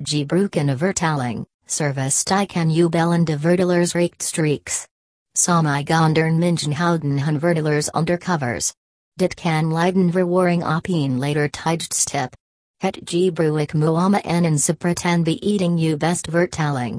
Gebruiken vertaling, service kan u de vertalers reikt streaks. Samai gondern Mingen houden hun vertelers undercovers. Dit kan leiden verwarring op een later tijdstip. Het gebruik muama enence beeting u best vertaling.